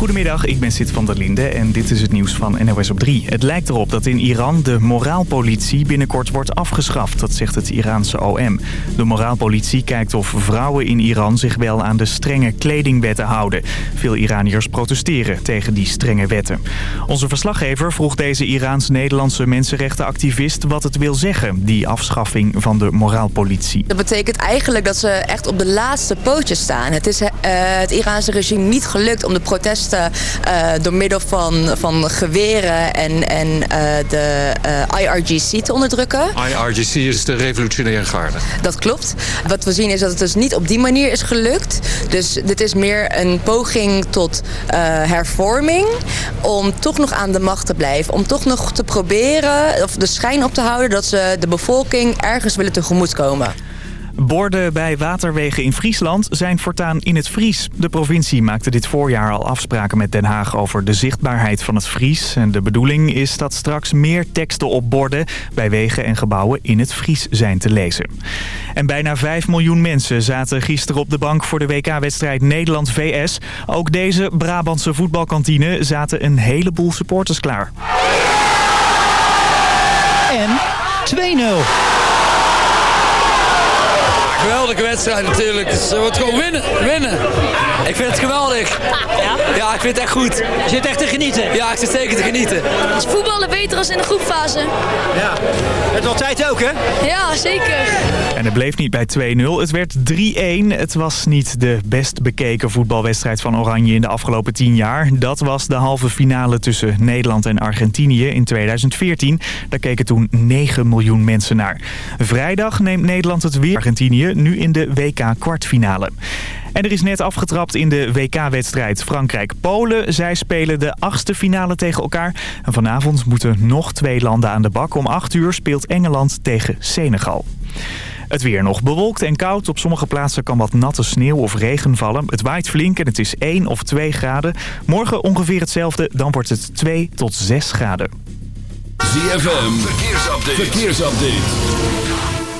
Goedemiddag, ik ben Sid van der Linde en dit is het nieuws van NOS op 3. Het lijkt erop dat in Iran de moraalpolitie binnenkort wordt afgeschaft, dat zegt het Iraanse OM. De moraalpolitie kijkt of vrouwen in Iran zich wel aan de strenge kledingwetten houden. Veel Iraniërs protesteren tegen die strenge wetten. Onze verslaggever vroeg deze Iraans-Nederlandse mensenrechtenactivist wat het wil zeggen, die afschaffing van de moraalpolitie. Dat betekent eigenlijk dat ze echt op de laatste pootjes staan. Het is uh, het Iraanse regime niet gelukt om de protesten uh, door middel van, van geweren en, en uh, de uh, IRGC te onderdrukken. IRGC is de revolutionaire garde. Dat klopt. Wat we zien is dat het dus niet op die manier is gelukt. Dus dit is meer een poging tot hervorming om toch nog aan de macht te blijven. Om toch nog te proberen, of de schijn op te houden dat ze de bevolking ergens willen tegemoetkomen. Borden bij waterwegen in Friesland zijn voortaan in het Fries. De provincie maakte dit voorjaar al afspraken met Den Haag over de zichtbaarheid van het Fries. En de bedoeling is dat straks meer teksten op borden bij wegen en gebouwen in het Fries zijn te lezen. En bijna 5 miljoen mensen zaten gisteren op de bank voor de WK-wedstrijd Nederland-VS. Ook deze Brabantse voetbalkantine zaten een heleboel supporters klaar. En 2-0. Geweldige wedstrijd natuurlijk. Dus het wordt gewoon winnen. winnen. Ik vind het geweldig. Ja? Ja, ik vind het echt goed. Je zit echt te genieten? Ja, ik zit zeker te genieten. Is voetballen beter als in de groepfase? Ja. Het was tijd ook, hè? Ja, zeker. En het bleef niet bij 2-0. Het werd 3-1. Het was niet de best bekeken voetbalwedstrijd van Oranje in de afgelopen 10 jaar. Dat was de halve finale tussen Nederland en Argentinië in 2014. Daar keken toen 9 miljoen mensen naar. Vrijdag neemt Nederland het weer Argentinië nu in de WK-kwartfinale. En er is net afgetrapt in de WK-wedstrijd Frankrijk-Polen. Zij spelen de achtste finale tegen elkaar. En vanavond moeten nog twee landen aan de bak. Om 8 uur speelt Engeland tegen Senegal. Het weer nog bewolkt en koud. Op sommige plaatsen kan wat natte sneeuw of regen vallen. Het waait flink en het is 1 of 2 graden. Morgen ongeveer hetzelfde, dan wordt het 2 tot 6 graden. ZFM, verkeersupdate. verkeersupdate.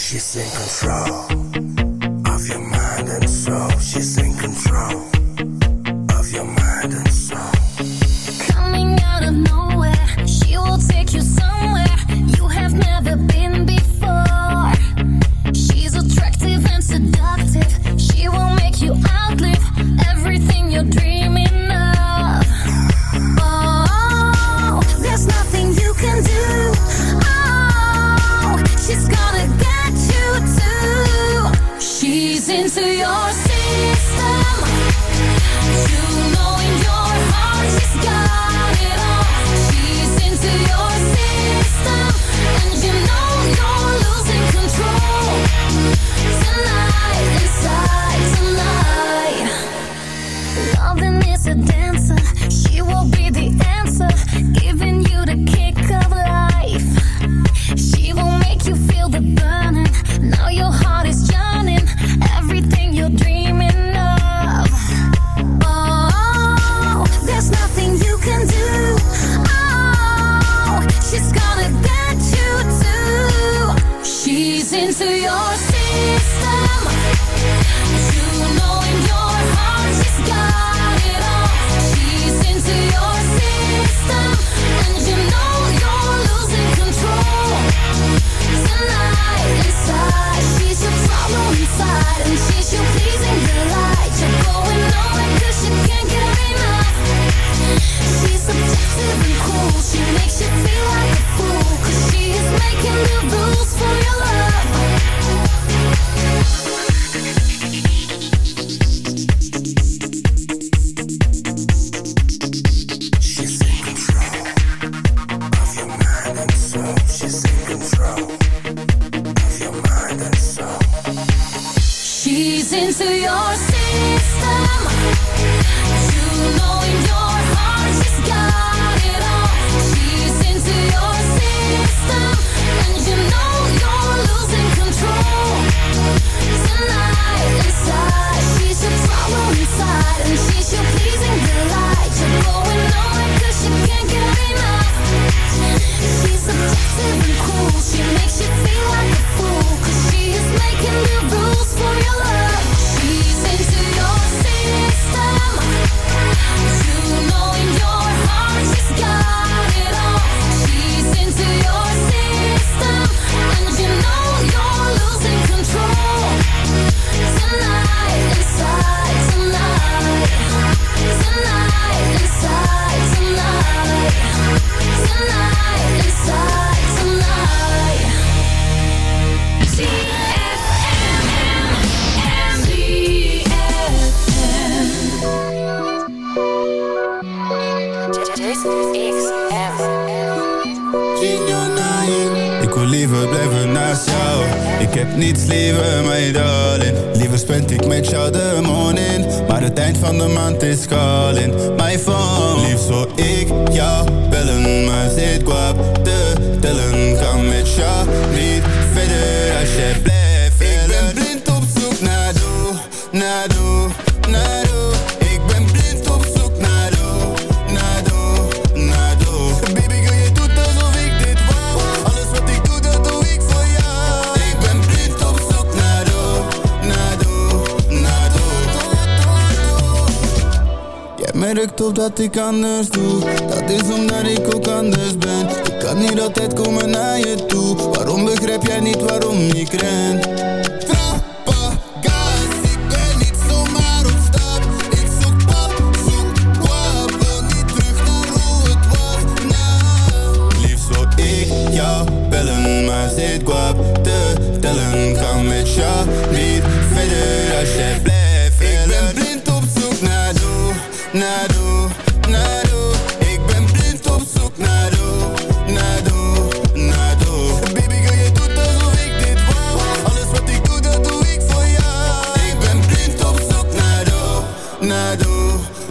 She's in control of your mind and soul. She's in control of your mind and soul. Coming out of nowhere, she will take you somewhere you have never been before. She's attractive and seductive. She will make you outlive everything you're dreaming is a dancer. She will be the answer, giving you the kick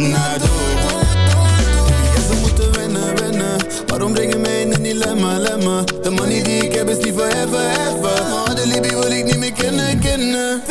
naar door Ja, ze moeten wennen, wennen. Waarom breng je mij in een dilemma, lemma? De money die ik heb is niet voor ever, ever. Maar de Libby wil ik niet meer kennen, kennen.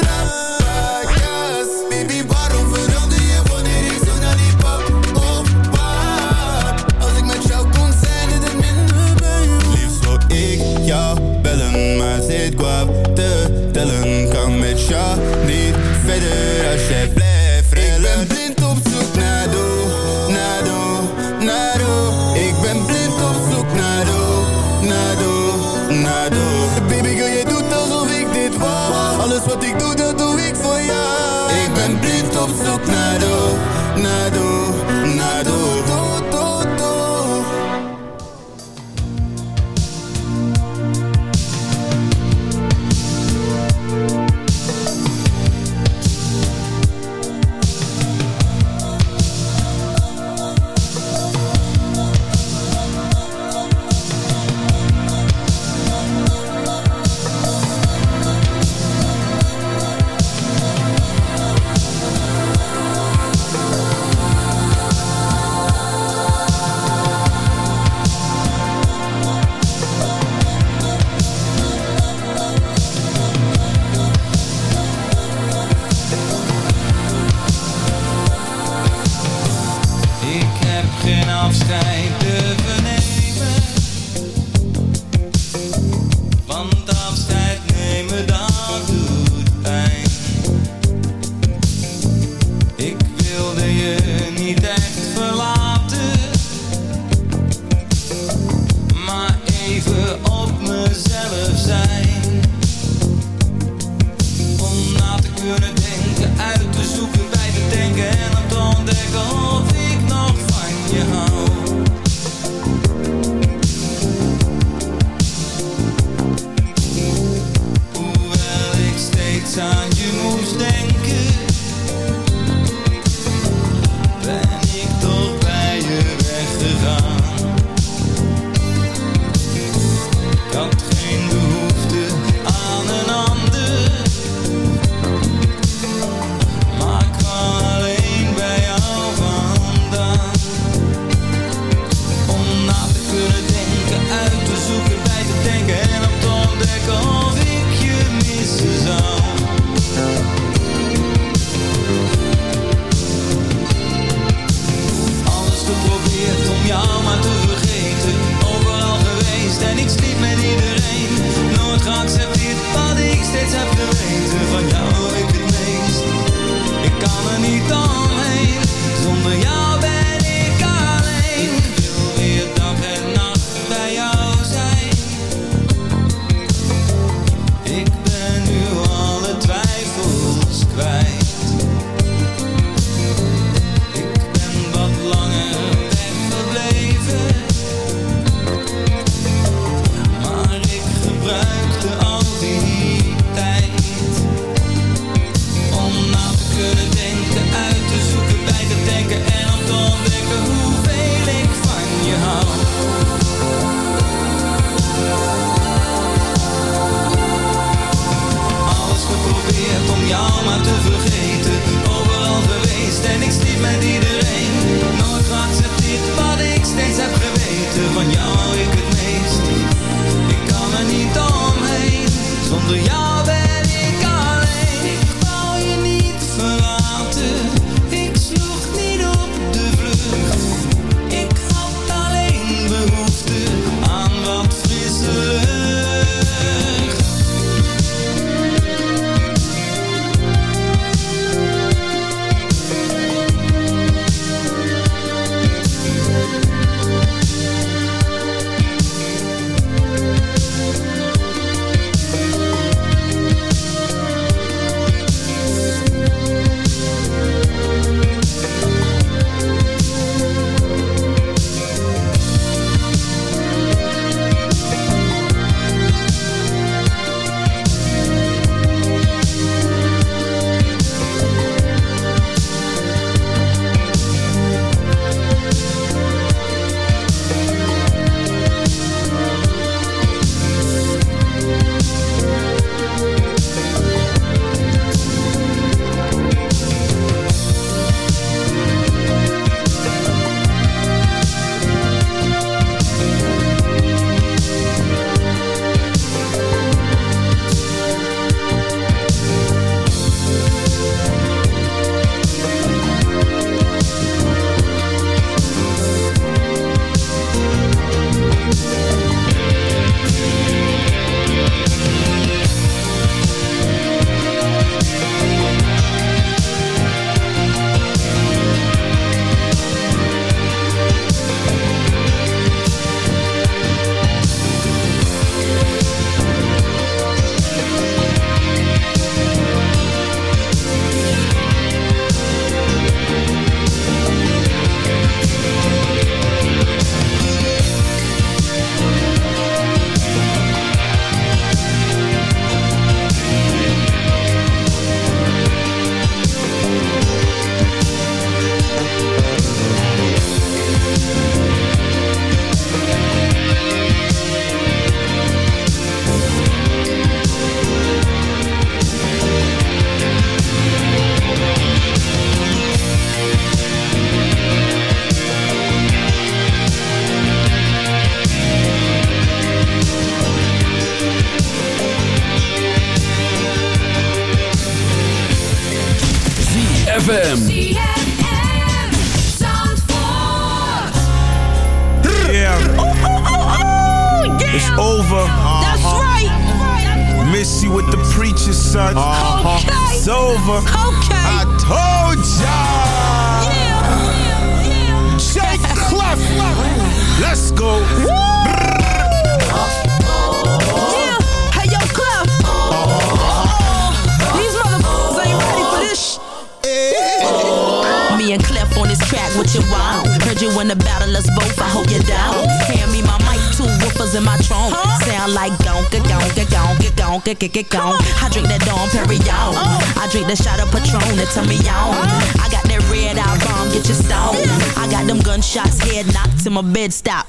Gonka, gonka, gonka, gonka. I drink that Dom Perignon. I drink the shot of Patron that turn me on. I got that red eye bomb, get you stoned. I got them gunshots, head knocked till my bed stop.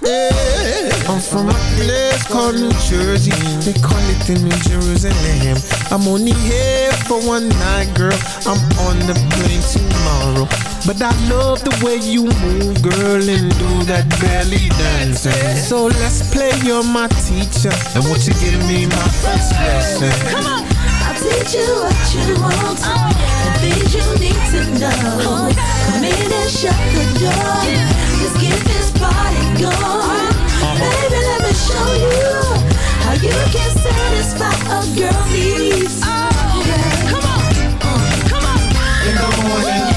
I'm from a place called New Jersey. They call it the New Jerusalem. I'm only here for one night, girl. I'm on the plane tomorrow. But I love the way you move, girl, and do that belly dancing. So let's play, you're my teacher. And won't you give me my first lesson? Come on. I'll teach you what you want and things you need to know. Come in and shut the door. Let's get this party going. Baby, let me show you how you can satisfy a girl needs. Oh, come on. Come on. In the morning,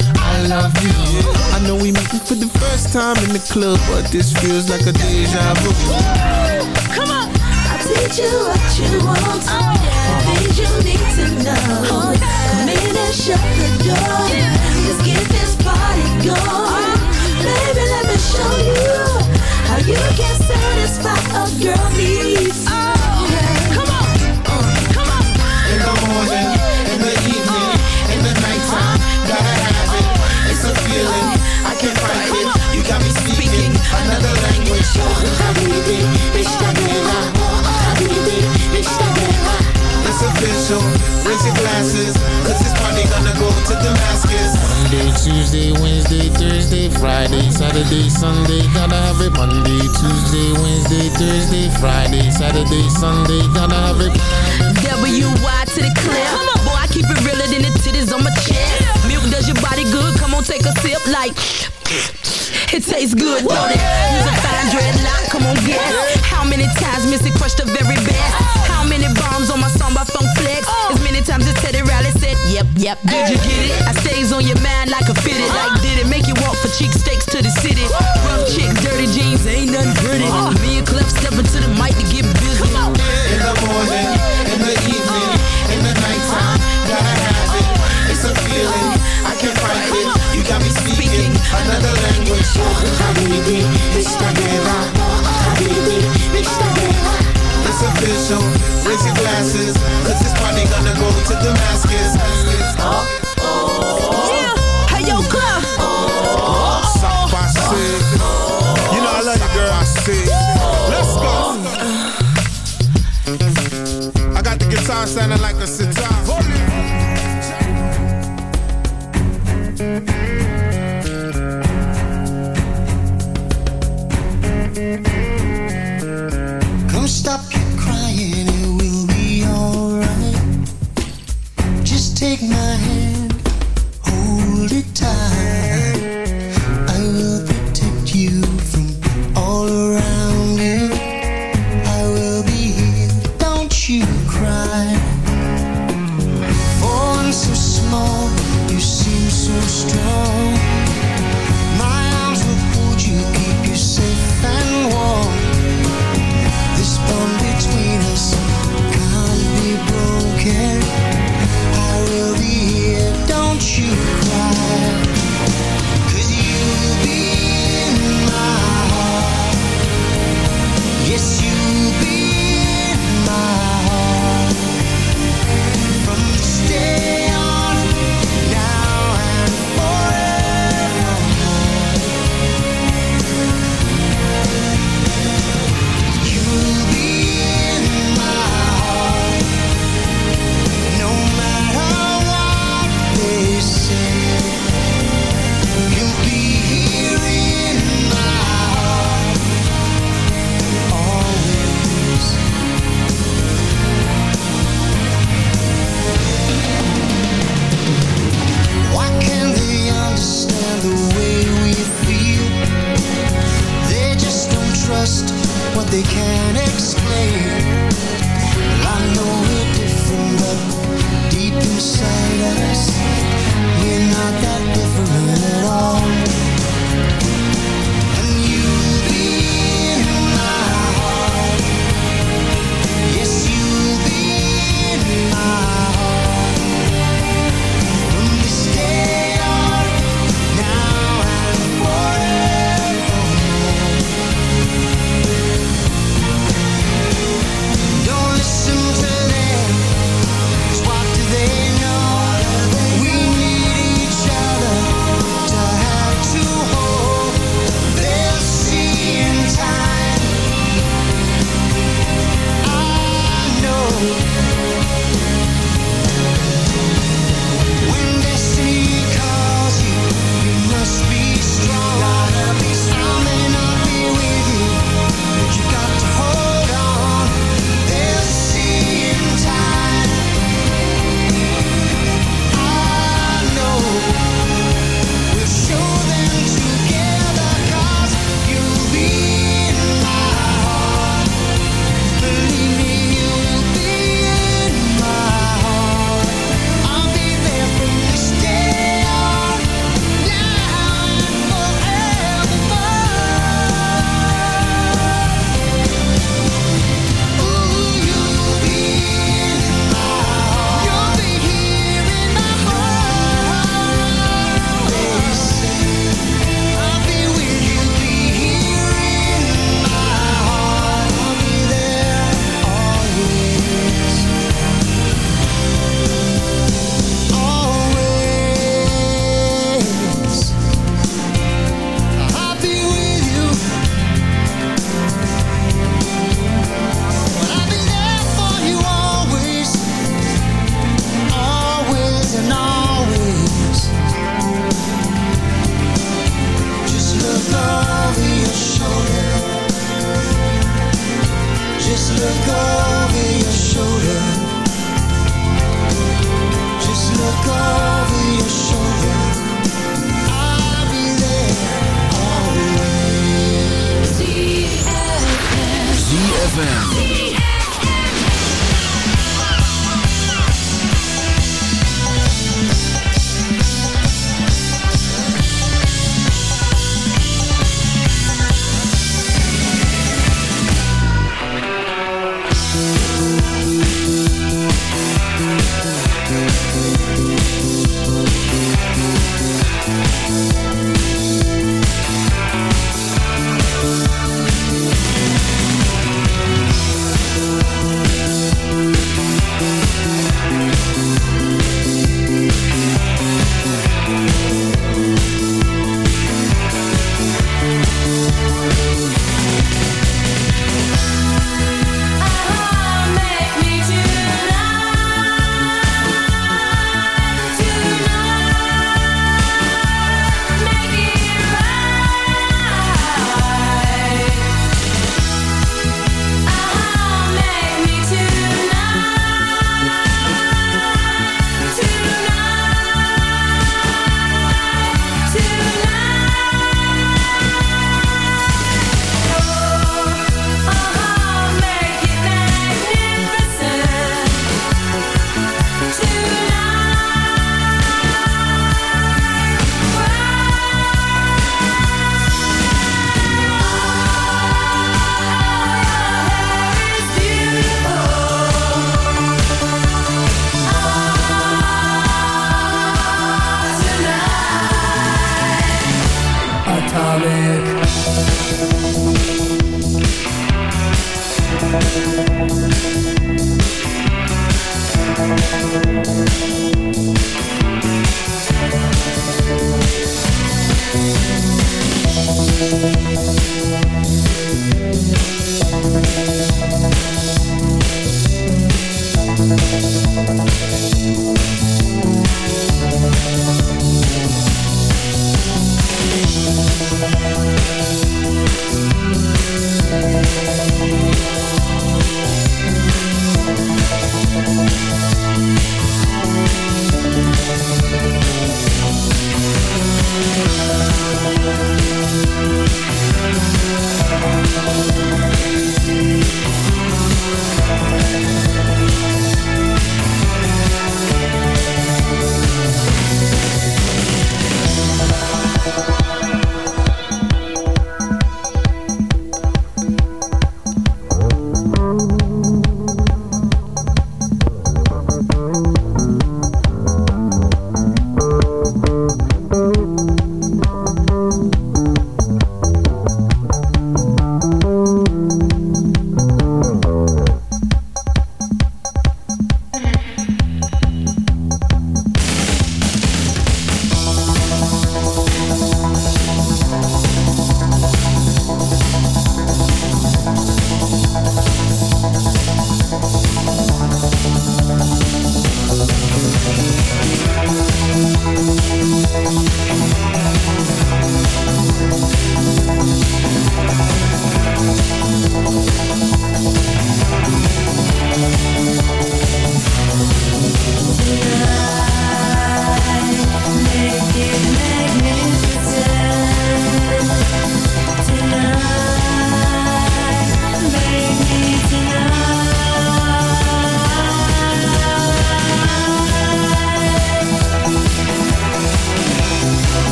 I love you. I know we meeting for the first time in the club, but this feels like a deja vu. Come on. I'll teach you what you want and things you need to know. Come in and shut the door. Let's get this party going. Baby, let me show you how you can satisfy a girl needs. Another language. Habibi, Ishtagela. Habibi, Ishtagela. It's official, raise your glasses, cause this party gonna go to Damascus. Monday, Tuesday, Wednesday, Thursday, Friday, Saturday, Sunday, gotta have it. Monday, Tuesday, Wednesday, Thursday, Friday, Saturday, Sunday, gotta have it. W-Y to the clear. Boy, I keep it realer than the titties on my chest. Milk does your body good. Come on, take a sip like. It tastes good, don't it? Yep, yep. Did you get it? I stays on your mind like a fitted. Uh-huh. Like did it make you walk for cheek steaks to the city? Rough chick, dirty jeans, ain't nothing pretty. Uh-huh. Me and Clef stepping to the mic to get busy. In the morning, in the evening, uh-huh. in the nighttime, gotta have it. It's a feeling, I can't fight it. You got me speaking another language. Habibi, Ishtagela. Habibi, Ishtagela. It's official, raise your glasses, cause this party gonna go to Damascus. Yeah. Hey, yo, Clef. You know I love you, girl. Let's go. Uh. I got the guitar sounding like a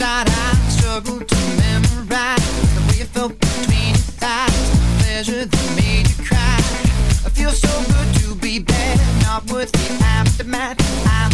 shot I struggle to memorize The way you felt between your thighs. The pleasure that made you cry. I feel so good to be bad Not worth the aftermath. I'm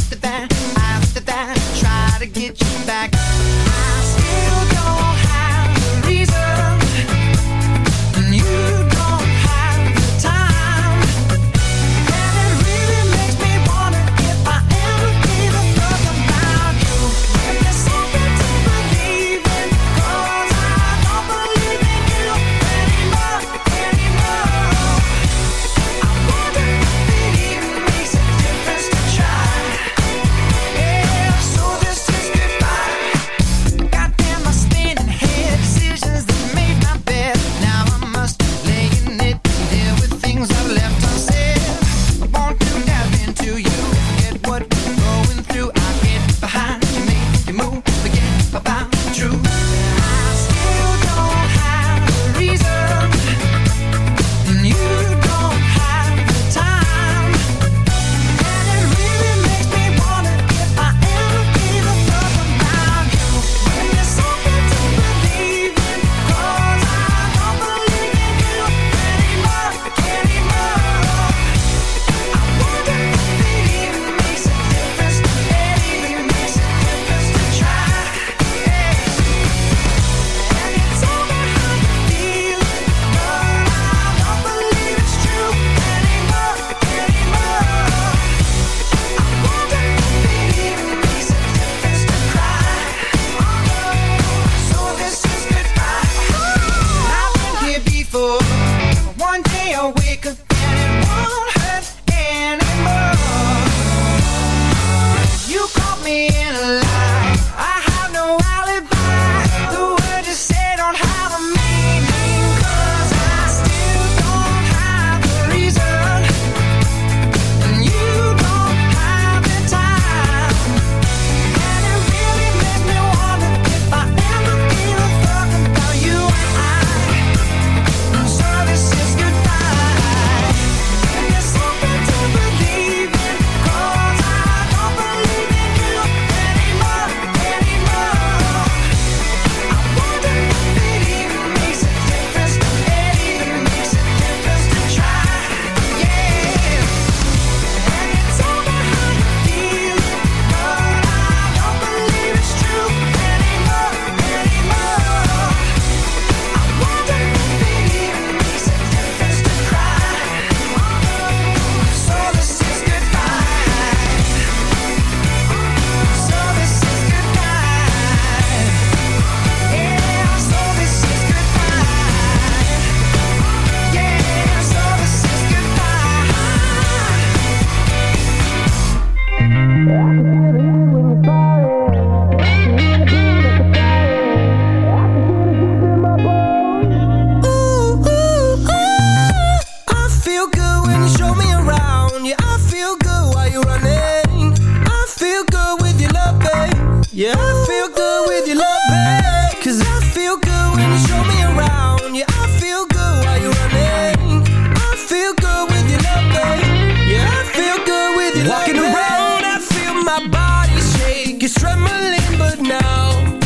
shake. Is trembling but now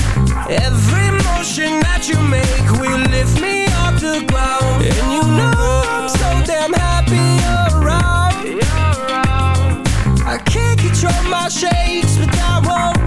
Every motion that you make will lift me off the ground. And you know I'm so damn happy you're around. I can't control my shakes but I won't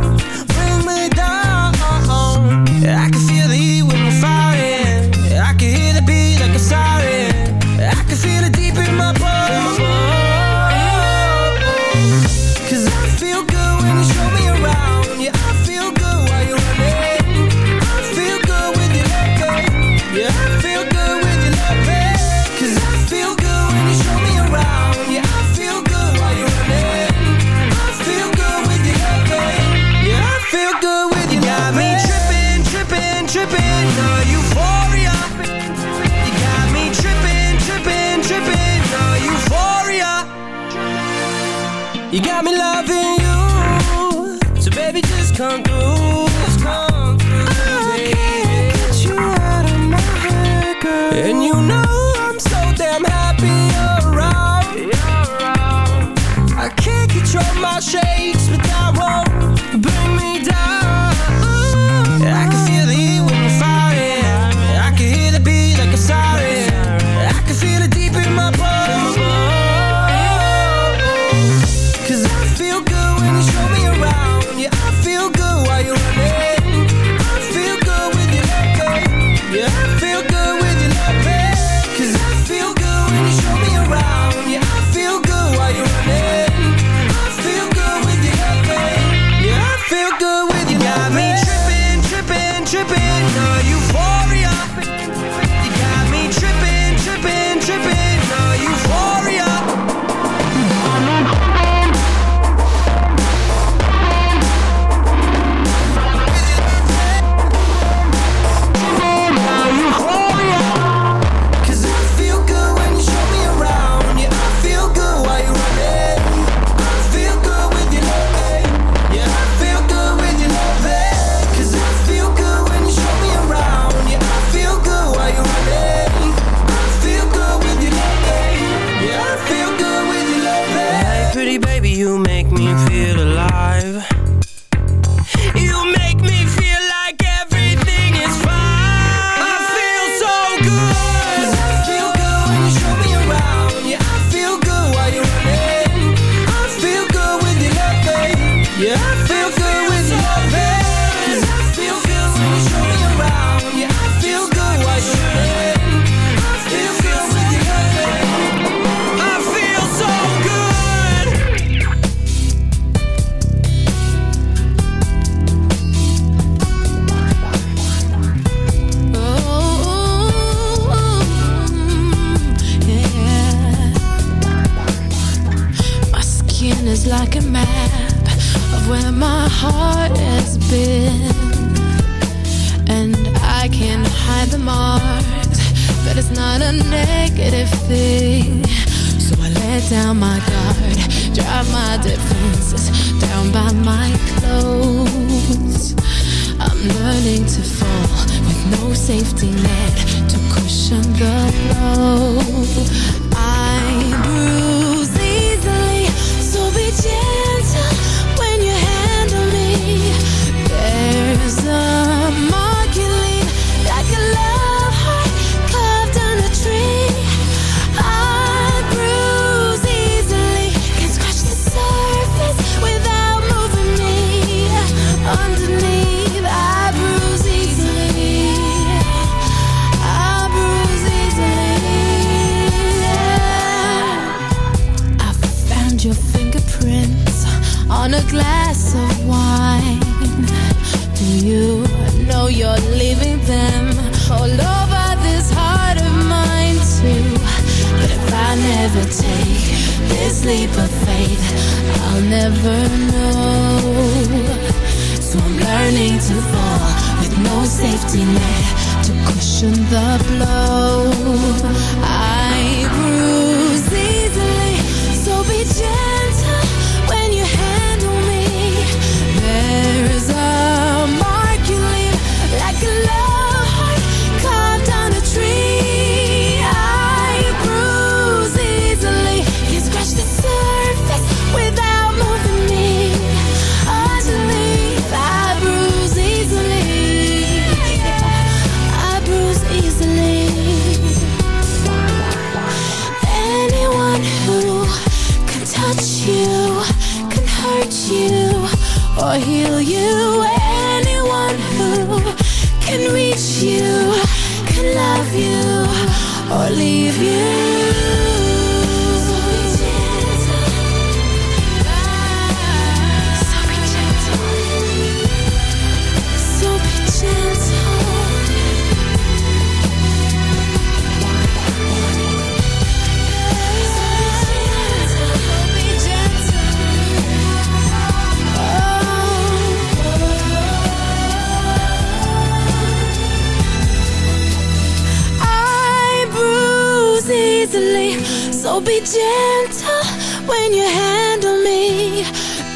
be gentle when you handle me.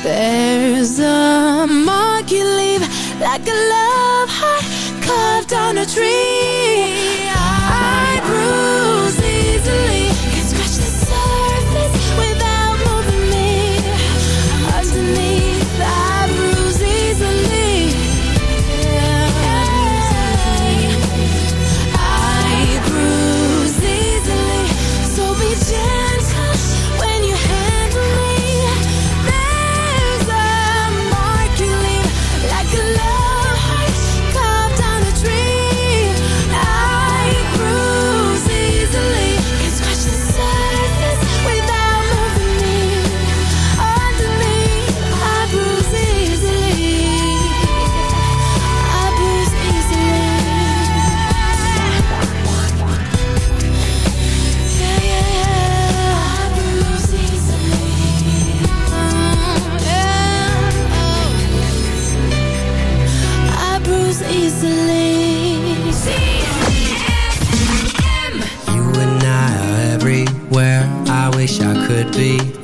There's a mark you leave like a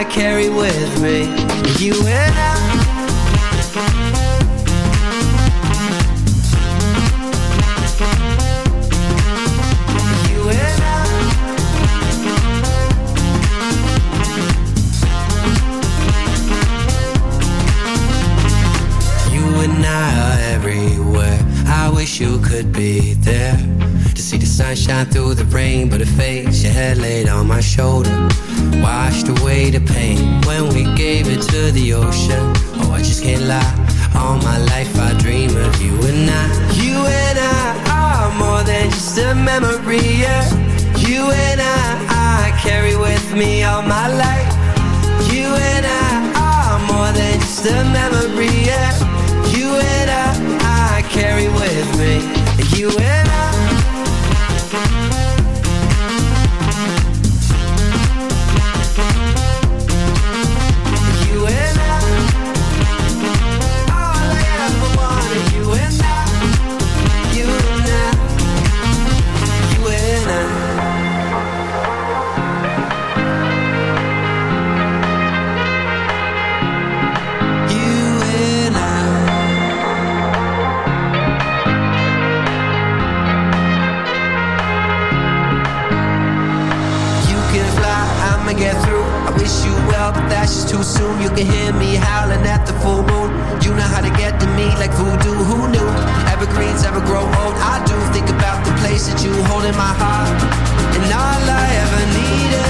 I carry with me. You and I. You and I. You and I are everywhere. I wish you could be there to see the sunshine through the rain, but it fades. Your head laid on my shoulder, washed away the pain when we gave it to the ocean. Oh, I just can't lie. All my life I dream of you and I. You and I are more than just a memory. Yeah. You and I, I carry with me all my life. You and I are more than just a memory. Yeah. You and I, I carry with me. You and soon. You can hear me howling at the full moon. You know how to get to me like voodoo. Who knew? Evergreens ever grow old. I do think about the place that you hold in my heart, and all I ever needed,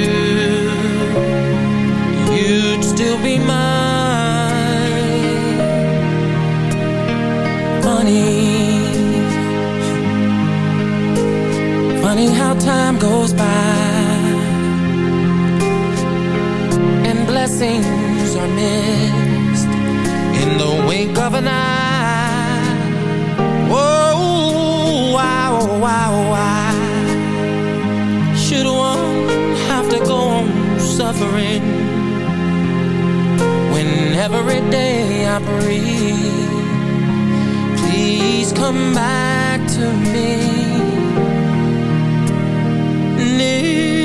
Funny, how time goes by and blessings are missed in the wink of an eye. Whoa, wow, wow, why should one have to go on suffering when every day I breathe? Please come back to me. And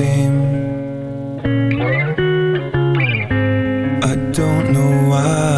I don't know why.